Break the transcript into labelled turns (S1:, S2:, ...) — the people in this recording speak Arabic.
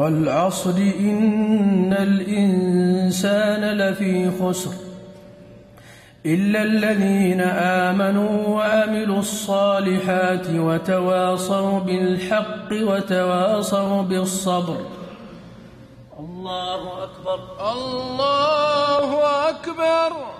S1: والعصر إن الإنسان لفي خسر إلا الذين آمنوا وعملوا الصالحات وتواصوا بالحق وتواصوا بالصبر. الله أكبر.
S2: الله أكبر.